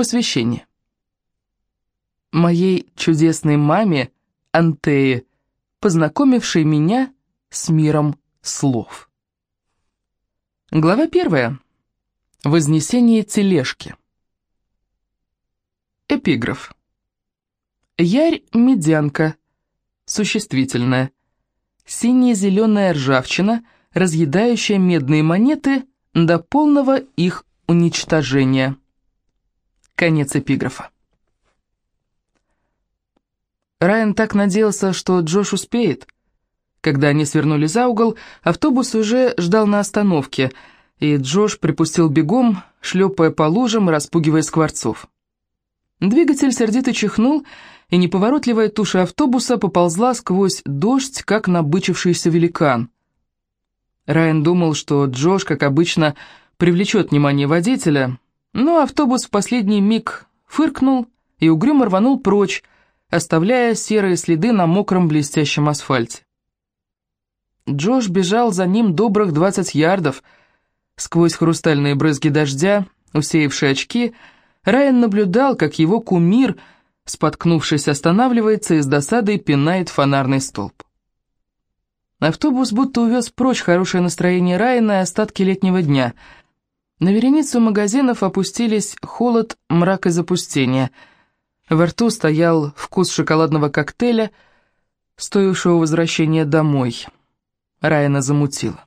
Посвящение. Моей чудесной маме, Антее, познакомившей меня с миром слов. Глава первая. Вознесение тележки. Эпиграф. Ярь-медянка. Существительное. Сине-зеленая ржавчина, разъедающая медные монеты до полного их уничтожения. Конец эпиграфа. Райан так надеялся, что Джош успеет. Когда они свернули за угол, автобус уже ждал на остановке, и Джош припустил бегом, шлепая по лужам распугивая скворцов. Двигатель сердито чихнул, и неповоротливая туша автобуса поползла сквозь дождь, как набычившийся великан. Райан думал, что Джош, как обычно, привлечет внимание водителя, но автобус в последний миг фыркнул и угрюмо рванул прочь, оставляя серые следы на мокром блестящем асфальте. Джош бежал за ним добрых 20 ярдов. Сквозь хрустальные брызги дождя, усеявшие очки, Райан наблюдал, как его кумир, споткнувшись, останавливается и с досадой пинает фонарный столб. Автобус будто увез прочь хорошее настроение Райана и остатки летнего дня. На вереницу магазинов опустились холод, мрак и запустение. Во рту стоял вкус шоколадного коктейля, стоившего возвращения домой. Райана замутила.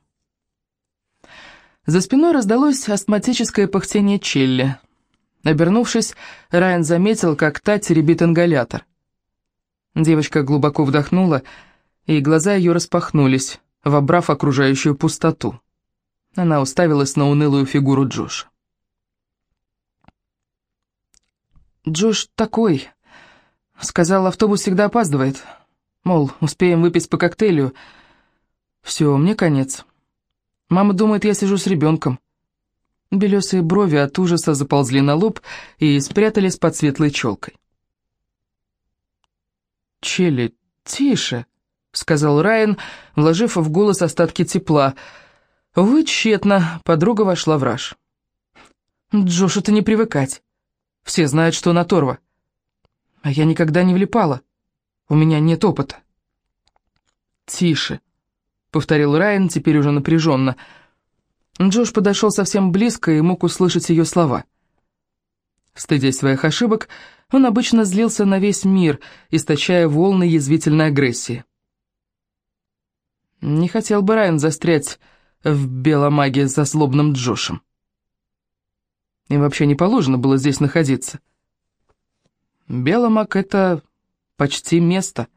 За спиной раздалось астматическое пыхтение Челли. Обернувшись, Райан заметил, как та теребит ингалятор. Девочка глубоко вдохнула, и глаза ее распахнулись, вобрав окружающую пустоту. Она уставилась на унылую фигуру Джоша. «Джош такой», — сказал, автобус всегда опаздывает. Мол, успеем выпить по коктейлю. Все, мне конец. Мама думает, я сижу с ребенком. Белесые брови от ужаса заползли на лоб и спрятались под светлой челкой. «Челли, тише», — сказал Райан, вложив в голос остатки тепла. Вы тщетно, подруга вошла в раж. «Джош, это не привыкать. Все знают, что она торва. А я никогда не влипала. У меня нет опыта». «Тише», — повторил Райан, теперь уже напряженно, — Джош подошел совсем близко и мог услышать ее слова. Стыдясь своих ошибок, он обычно злился на весь мир, источая волны язвительной агрессии. Не хотел бы Райан застрять в беломаге за злобным Джошем. Им вообще не положено было здесь находиться. Беломаг — это почти место.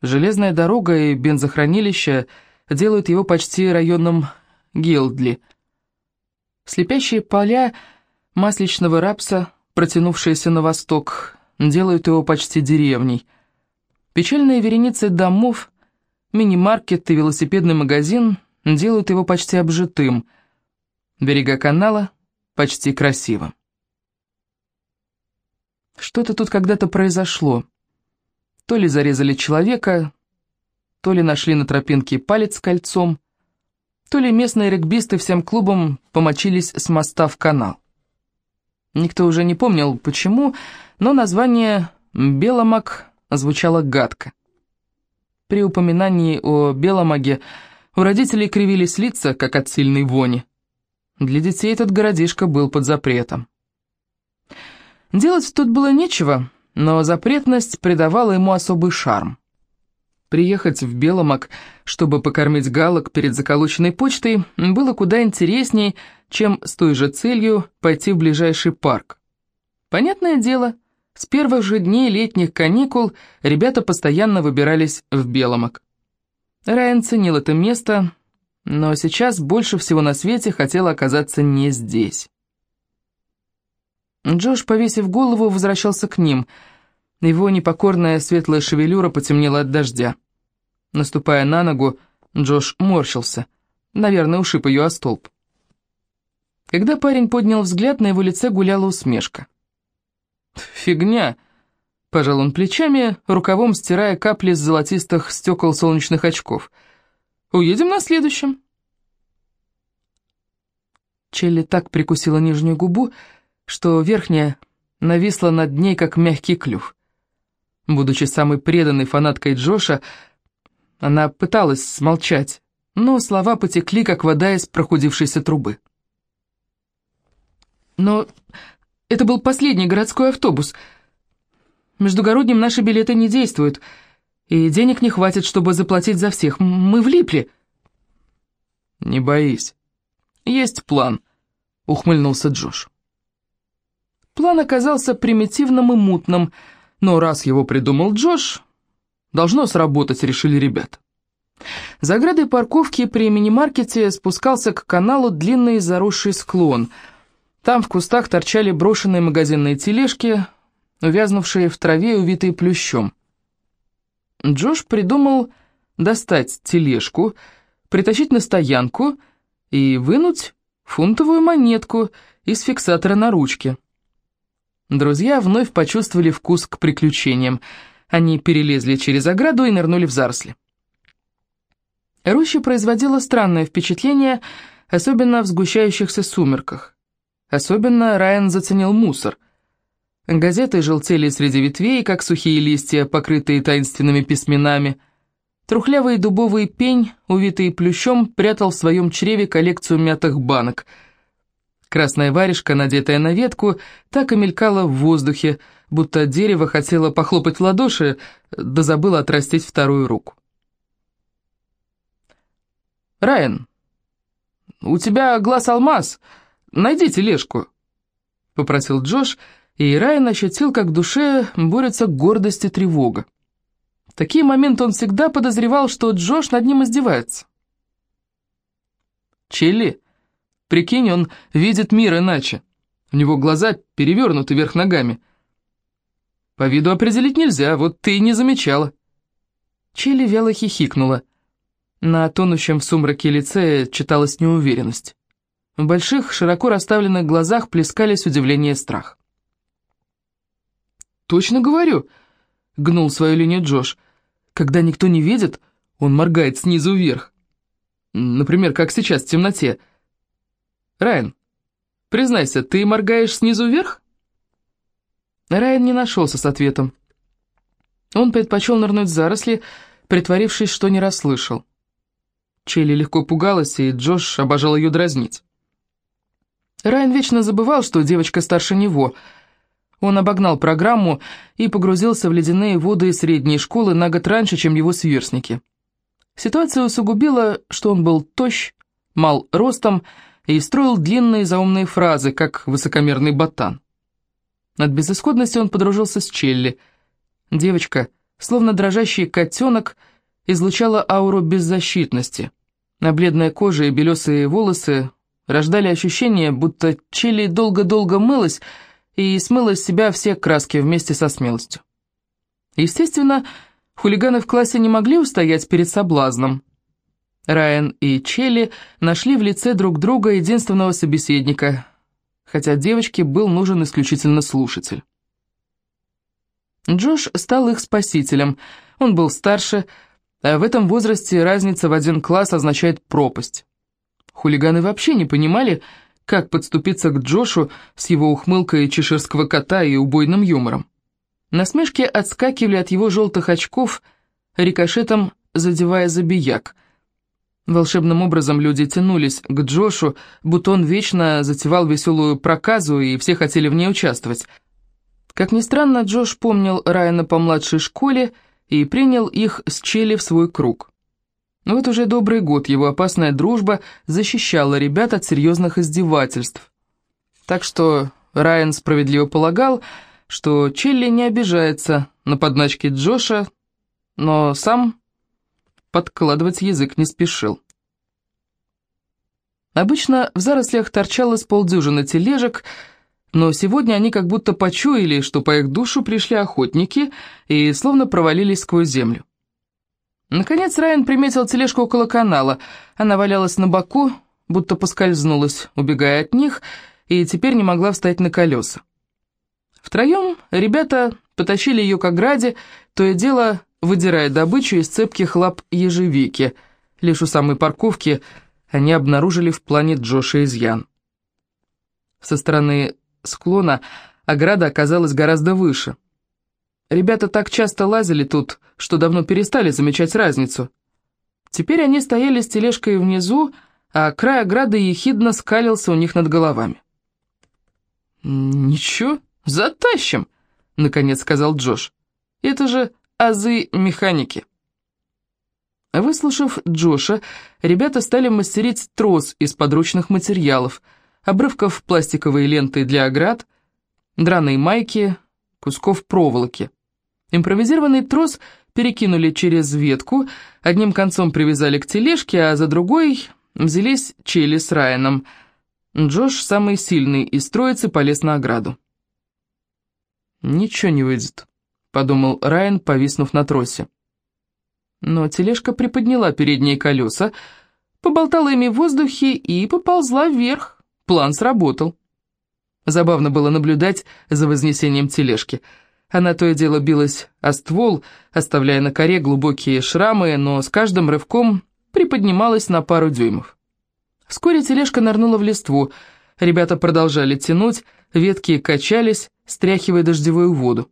Железная дорога и бензохранилище делают его почти районным Гилдли. Слепящие поля масличного рапса, протянувшиеся на восток, делают его почти деревней. Печальные вереницы домов, мини-маркет и велосипедный магазин делают его почти обжитым. Берега канала почти красивым. Что-то тут когда-то произошло. То ли зарезали человека, то ли нашли на тропинке палец с кольцом, то ли местные регбисты всем клубом помочились с моста в канал. Никто уже не помнил, почему, но название «Беломаг» звучало гадко. При упоминании о Беломаге у родителей кривились лица, как от сильной вони. Для детей этот городишко был под запретом. Делать тут было нечего, но запретность придавала ему особый шарм. Приехать в Беломак, чтобы покормить галок перед заколоченной почтой, было куда интересней, чем с той же целью пойти в ближайший парк. Понятное дело, с первых же дней летних каникул ребята постоянно выбирались в Беломак. Райан ценил это место, но сейчас больше всего на свете хотел оказаться не здесь. Джош, повесив голову, возвращался к ним – его непокорная светлая шевелюра потемнела от дождя. Наступая на ногу, Джош морщился. Наверное, ушиб ее о столб. Когда парень поднял взгляд, на его лице гуляла усмешка. «Фигня!» — пожал он плечами, рукавом стирая капли с золотистых стекол солнечных очков. «Уедем на следующем». Челли так прикусила нижнюю губу, что верхняя нависла над ней, как мягкий клюв. Будучи самой преданной фанаткой Джоша, она пыталась смолчать, но слова потекли, как вода из прохудившейся трубы. Но это был последний городской автобус. Междугородним наши билеты не действуют, и денег не хватит, чтобы заплатить за всех. Мы влипли. «Не боись. Есть план», — ухмыльнулся Джош. План оказался примитивным и мутным, но раз его придумал Джош, должно сработать, решили ребята. За оградой парковки при мини-маркете спускался к каналу длинный заросший склон. Там в кустах торчали брошенные магазинные тележки, увязнувшие в траве и увитые плющом. Джош придумал достать тележку, притащить на стоянку и вынуть фунтовую монетку из фиксатора на ручке. Друзья вновь почувствовали вкус к приключениям. Они перелезли через ограду и нырнули в заросли. Роща производила странное впечатление, особенно в сгущающихся сумерках. Особенно Райан заценил мусор. Газеты желтели среди ветвей, как сухие листья, покрытые таинственными письменами – Трухлявый дубовый пень, увитый плющом, прятал в своем чреве коллекцию мятых банок. Красная варежка, надетая на ветку, так и мелькала в воздухе, будто дерево хотело похлопать в ладоши, да забыло отрастить вторую руку. «Райан, у тебя глаз алмаз, найди тележку», — попросил Джош, и Райан ощутил, как в душе борется гордость и тревога. В такие моменты он всегда подозревал, что Джош над ним издевается. Челли, прикинь, он видит мир иначе. У него глаза перевернуты вверх ногами. По виду определить нельзя, вот ты и не замечала. Челли вяло хихикнула. На тонущем в сумраке лице читалась неуверенность. В больших, широко расставленных глазах плескались удивление и страх. «Точно говорю», — гнул свою линию Джош. «Когда никто не видит, он моргает снизу вверх. Например, как сейчас в темноте. Райан, признайся, ты моргаешь снизу вверх?» Райан не нашелся с ответом. Он предпочел нырнуть в заросли, притворившись, что не расслышал. Челли легко пугалась, и Джош обожал ее дразнить. Райан вечно забывал, что девочка старше него — он обогнал программу и погрузился в ледяные воды средней школы на год раньше, чем его сверстники. Ситуация усугубила, что он был тощ, мал ростом и строил длинные заумные фразы, как высокомерный ботан. От безысходности он подружился с Челли. Девочка, словно дрожащий котенок, излучала ауру беззащитности. На бледная кожа и белесые волосы рождали ощущение, будто Челли долго-долго мылась, и смыла с себя все краски вместе со смелостью. Естественно, хулиганы в классе не могли устоять перед соблазном. Райан и Челли нашли в лице друг друга единственного собеседника, хотя девочке был нужен исключительно слушатель. Джош стал их спасителем, он был старше, а в этом возрасте разница в один класс означает пропасть. Хулиганы вообще не понимали, как подступиться к Джошу с его ухмылкой чеширского кота и убойным юмором. Насмешки отскакивали от его желтых очков, рикошетом задевая забияк. Волшебным образом люди тянулись к Джошу, будто он вечно затевал веселую проказу, и все хотели в ней участвовать. Как ни странно, Джош помнил Райана по младшей школе и принял их с Челли в свой круг. Но вот уже добрый год его опасная дружба защищала ребят от серьезных издевательств. Так что Райан справедливо полагал, что Челли не обижается на подначки Джоша, но сам подкладывать язык не спешил. Обычно в зарослях торчало с полдюжины тележек, но сегодня они как будто почуяли, что по их душу пришли охотники и словно провалились сквозь землю. Наконец Райан приметил тележку около канала. Она валялась на боку, будто поскользнулась, убегая от них, и теперь не могла встать на колеса. Втроем ребята потащили ее к ограде, то и дело выдирая добычу из цепких лап ежевики. Лишь у самой парковки они обнаружили в плане Джоша изъян. Со стороны склона ограда оказалась гораздо выше. Ребята так часто лазили тут, что давно перестали замечать разницу. Теперь они стояли с тележкой внизу, а край ограды ехидно скалился у них над головами. «Ничего, затащим», — наконец сказал Джош. «Это же азы механики». Выслушав Джоша, ребята стали мастерить трос из подручных материалов, обрывков пластиковой ленты для оград, драной майки, кусков проволоки. Импровизированный трос перекинули через ветку, одним концом привязали к тележке, а за другой взялись Челли с Райаном. Джош, самый сильный из троицы, полез на ограду. «Ничего не выйдет», — подумал Райан, повиснув на тросе. Но тележка приподняла передние колеса, поболтала ими в воздухе и поползла вверх. План сработал. Забавно было наблюдать за вознесением тележки. Она то и дело билась о ствол, оставляя на коре глубокие шрамы, но с каждым рывком приподнималась на пару дюймов. Вскоре тележка нырнула в листву. Ребята продолжали тянуть, ветки качались, стряхивая дождевую воду.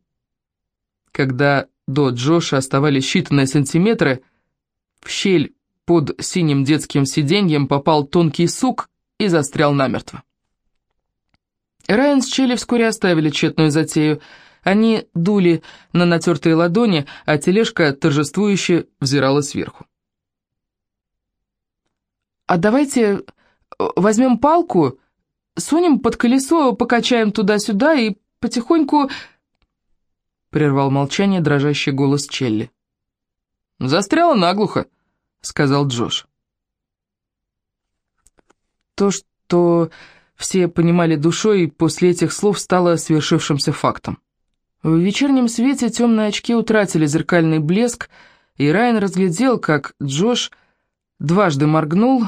Когда до Джоша оставались считанные сантиметры, в щель под синим детским сиденьем попал тонкий сук и застрял намертво. Райан с Челли вскоре оставили тщетную затею. Они дули на натертые ладони, а тележка торжествующе взирала сверху. «А давайте э, возьмем палку, сунем под колесо, покачаем туда-сюда и потихоньку — прервал молчание дрожащий голос Челли. «Застряла наглухо», — сказал Джош. То, что все понимали душой, после этих слов стало свершившимся фактом. В вечернем свете темные очки утратили зеркальный блеск, и Райан разглядел, как Джош дважды моргнул,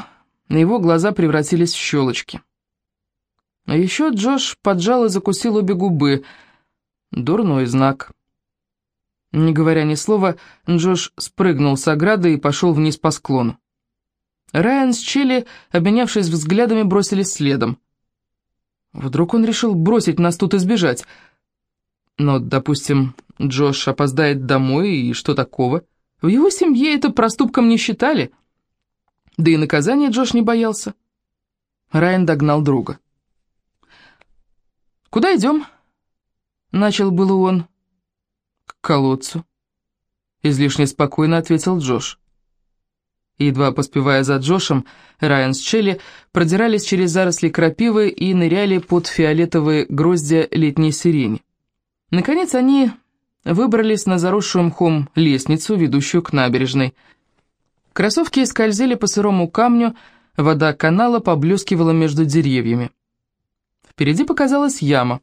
и его глаза превратились в щелочки. А еще Джош поджал и закусил обе губы — Дурной знак. Не говоря ни слова, Джош спрыгнул с ограды и пошел вниз по склону. Райан с Челли, обменявшись взглядами, бросились следом. Вдруг он решил бросить нас тут и сбежать. Но, допустим, Джош опоздает домой, и что такого? В его семье это проступком не считали. Да и наказания Джош не боялся. Райан догнал друга. «Куда идем?» Начал было он. К колодцу. Излишне спокойно ответил Джош. Едва поспевая за Джошем, Райан с Челли продирались через заросли крапивы и ныряли под фиолетовые гроздья летней сирени. Наконец они выбрались на заросшую мхом лестницу, ведущую к набережной. Кроссовки скользили по сырому камню, вода канала поблескивала между деревьями. Впереди показалась яма.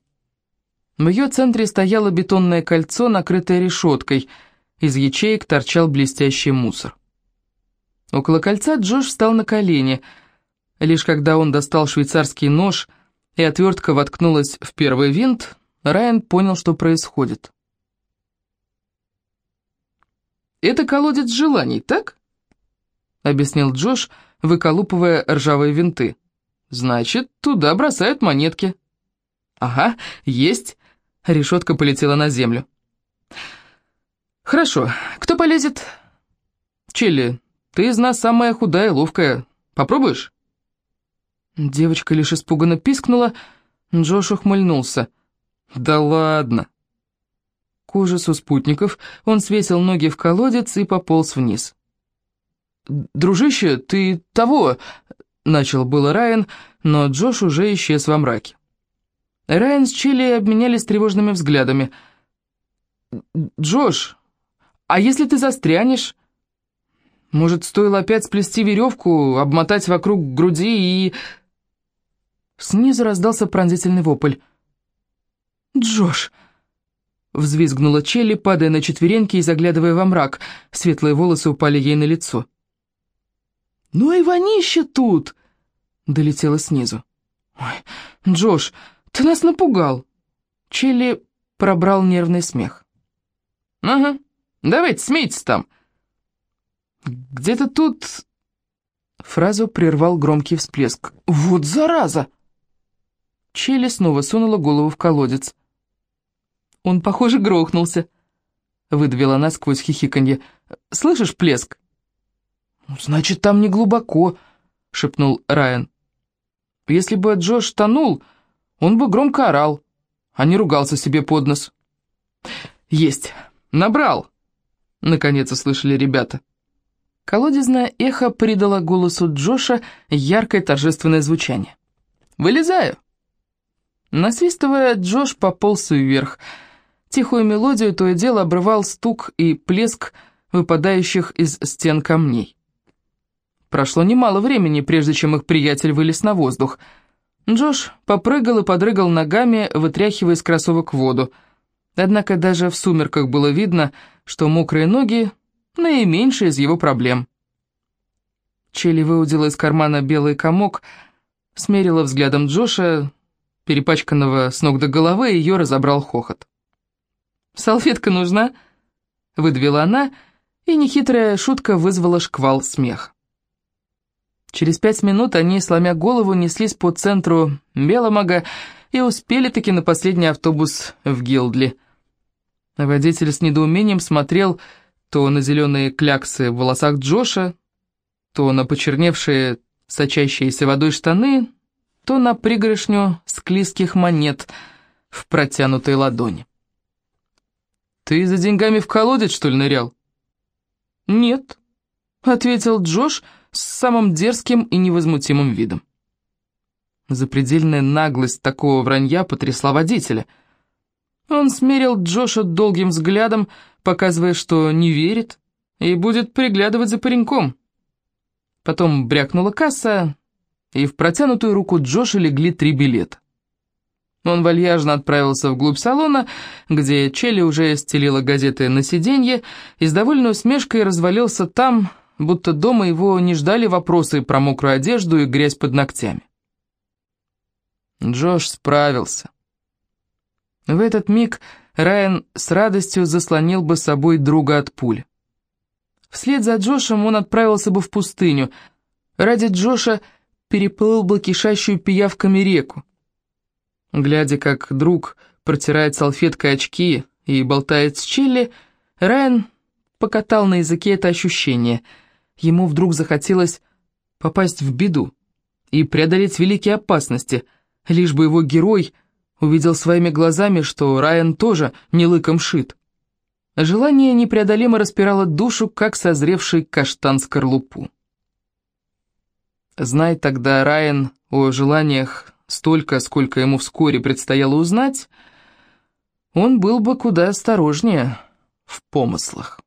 В ее центре стояло бетонное кольцо, накрытое решеткой. Из ячеек торчал блестящий мусор. Около кольца Джош встал на колени. Лишь когда он достал швейцарский нож и отвертка воткнулась в первый винт, Райан понял, что происходит. «Это колодец желаний, так?» — объяснил Джош, выколупывая ржавые винты. «Значит, туда бросают монетки». «Ага, есть. Решетка полетела на землю. «Хорошо, кто полезет?» «Челли, ты из нас самая худая и ловкая. Попробуешь?» Девочка лишь испуганно пискнула, Джош ухмыльнулся. «Да ладно!» К ужасу спутников он свесил ноги в колодец и пополз вниз. «Дружище, ты того...» — начал было Райан, но Джош уже исчез во мраке. Райан с Чили обменялись тревожными взглядами. «Джош, а если ты застрянешь? Может, стоило опять сплести веревку, обмотать вокруг груди и...» Снизу раздался пронзительный вопль. «Джош!» Взвизгнула Челли, падая на четвереньки и заглядывая во мрак. Светлые волосы упали ей на лицо. «Ну и вонище тут!» Долетело снизу. «Ой, Джош, «Ты нас напугал!» Чили пробрал нервный смех. «Ага, давайте смейтесь там!» «Где-то тут...» Фразу прервал громкий всплеск. «Вот зараза!» Челли снова сунула голову в колодец. «Он, похоже, грохнулся», — выдавила она сквозь хихиканье. «Слышишь плеск?» «Значит, там не глубоко», — шепнул Райан. «Если бы Джош тонул, он бы громко орал, а не ругался себе под нос». «Есть! Набрал!» — наконец услышали ребята. Колодезное эхо придало голосу Джоша яркое торжественное звучание. «Вылезаю!» Насвистывая, Джош пополз вверх. Тихую мелодию то и дело обрывал стук и плеск выпадающих из стен камней. Прошло немало времени, прежде чем их приятель вылез на воздух. Джош попрыгал и подрыгал ногами, вытряхивая из кроссовок воду. Однако даже в сумерках было видно, что мокрые ноги — наименьшая из его проблем. Челли выудила из кармана белый комок, смерила взглядом Джоша, перепачканного с ног до головы, и ее разобрал хохот. «Салфетка нужна?» — выдавила она, и нехитрая шутка вызвала шквал смех. Через пять минут они, сломя голову, неслись по центру Беломага и успели-таки на последний автобус в Гилдли. Водитель с недоумением смотрел то на зеленые кляксы в волосах Джоша, то на почерневшие, сочащиеся водой штаны, то на пригоршню склизких монет в протянутой ладони. «Ты за деньгами в колодец, что ли, нырял?» «Нет», — ответил Джош, — с самым дерзким и невозмутимым видом. Запредельная наглость такого вранья потрясла водителя. Он смерил Джоша долгим взглядом, показывая, что не верит и будет приглядывать за пареньком. Потом брякнула касса, и в протянутую руку Джоша легли три билета. Он вальяжно отправился вглубь салона, где Челли уже стелила газеты на сиденье, и с довольной усмешкой развалился там, будто дома его не ждали вопросы про мокрую одежду и грязь под ногтями. Джош справился. В этот миг Райан с радостью заслонил бы собой друга от пули. Вслед за Джошем он отправился бы в пустыню. Ради Джоша переплыл бы кишащую пиявками реку. Глядя, как друг протирает салфеткой очки и болтает с Чилли, Райан покатал на языке это ощущение — Ему вдруг захотелось попасть в беду и преодолеть великие опасности, лишь бы его герой увидел своими глазами, что Райан тоже не лыком шит. Желание непреодолимо распирало душу, как созревший каштан-скорлупу. Знай тогда Райан о желаниях столько, сколько ему вскоре предстояло узнать, он был бы куда осторожнее в помыслах.